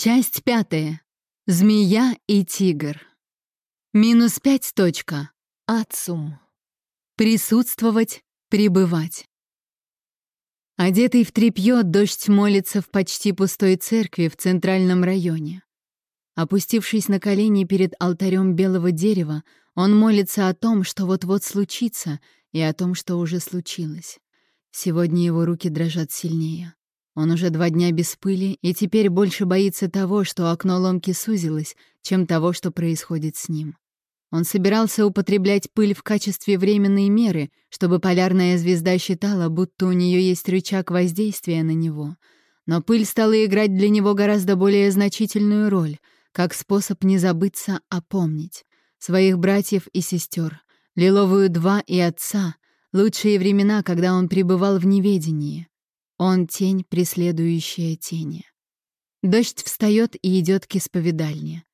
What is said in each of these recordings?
Часть пятая. Змея и тигр. Минус пять точка. Ацум. Присутствовать, пребывать. Одетый в тряпье, дождь молится в почти пустой церкви в центральном районе. Опустившись на колени перед алтарем белого дерева, он молится о том, что вот-вот случится, и о том, что уже случилось. Сегодня его руки дрожат сильнее. Он уже два дня без пыли и теперь больше боится того, что окно ломки сузилось, чем того, что происходит с ним. Он собирался употреблять пыль в качестве временной меры, чтобы полярная звезда считала, будто у нее есть рычаг воздействия на него. Но пыль стала играть для него гораздо более значительную роль, как способ не забыться, а помнить. Своих братьев и сестер, Лиловую два и отца, лучшие времена, когда он пребывал в неведении. Он тень, преследующая тени. Дождь встает и идет к исповедальне.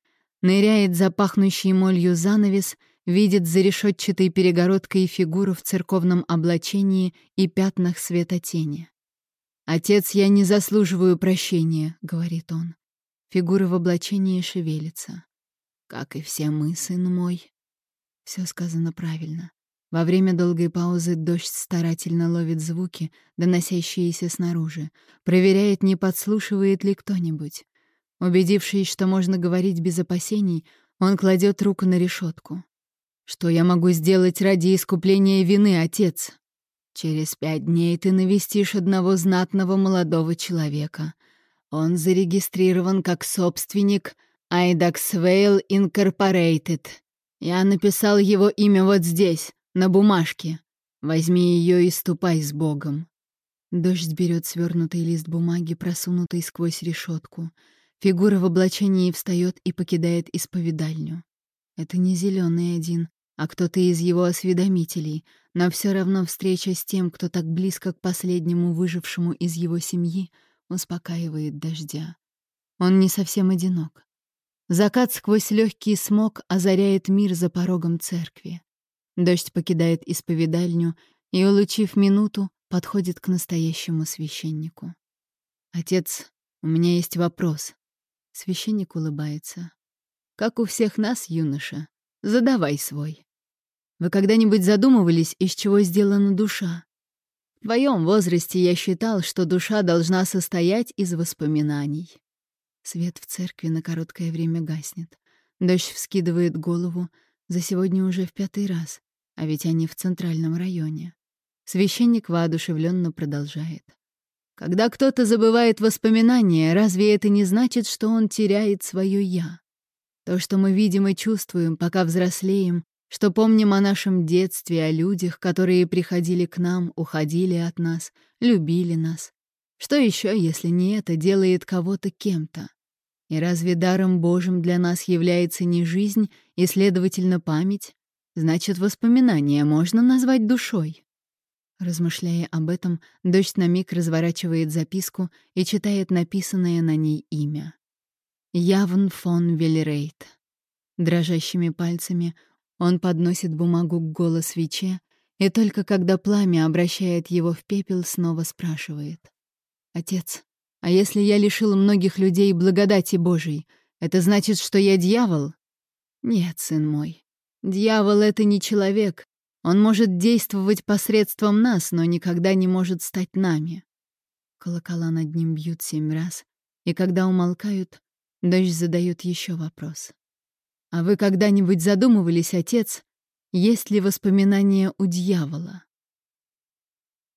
Ныряет за пахнущий молью занавес, видит за решетчатой перегородкой фигуру в церковном облачении и пятнах света тени. «Отец, я не заслуживаю прощения», — говорит он. Фигура в облачении шевелится. «Как и все мы, сын мой». Все сказано правильно. Во время долгой паузы дождь старательно ловит звуки, доносящиеся снаружи, проверяет, не подслушивает ли кто-нибудь. Убедившись, что можно говорить без опасений, он кладет руку на решетку. «Что я могу сделать ради искупления вины, отец?» «Через пять дней ты навестишь одного знатного молодого человека. Он зарегистрирован как собственник Айдаксвейл Инкорпорейтед. Я написал его имя вот здесь, на бумажке. Возьми ее и ступай с Богом. Дождь берет свернутый лист бумаги, просунутый сквозь решетку. Фигура в облачении встает и покидает исповедальню. Это не зеленый один, а кто-то из его осведомителей, но все равно встреча с тем, кто так близко к последнему выжившему из его семьи, успокаивает дождя. Он не совсем одинок. Закат сквозь легкий смог озаряет мир за порогом церкви. Дождь покидает исповедальню и, улучив минуту, подходит к настоящему священнику. «Отец, у меня есть вопрос». Священник улыбается. «Как у всех нас, юноша, задавай свой. Вы когда-нибудь задумывались, из чего сделана душа? В твоем возрасте я считал, что душа должна состоять из воспоминаний». Свет в церкви на короткое время гаснет. Дождь вскидывает голову, за сегодня уже в пятый раз. А ведь они в центральном районе. Священник воодушевленно продолжает. Когда кто-то забывает воспоминания, разве это не значит, что он теряет свое «я»? То, что мы видим и чувствуем, пока взрослеем, что помним о нашем детстве, о людях, которые приходили к нам, уходили от нас, любили нас. Что еще, если не это делает кого-то кем-то? И разве даром Божьим для нас является не жизнь и, следовательно, память, Значит, воспоминания можно назвать душой. Размышляя об этом, дождь на миг разворачивает записку и читает написанное на ней имя. Явн фон Велерейт. Дрожащими пальцами он подносит бумагу к голо свече, и только когда пламя обращает его в пепел, снова спрашивает. «Отец, а если я лишил многих людей благодати Божией, это значит, что я дьявол?» «Нет, сын мой, Дьявол — это не человек. Он может действовать посредством нас, но никогда не может стать нами. Колокола над ним бьют семь раз, и когда умолкают, дождь задает еще вопрос. «А вы когда-нибудь задумывались, отец, есть ли воспоминания у дьявола?»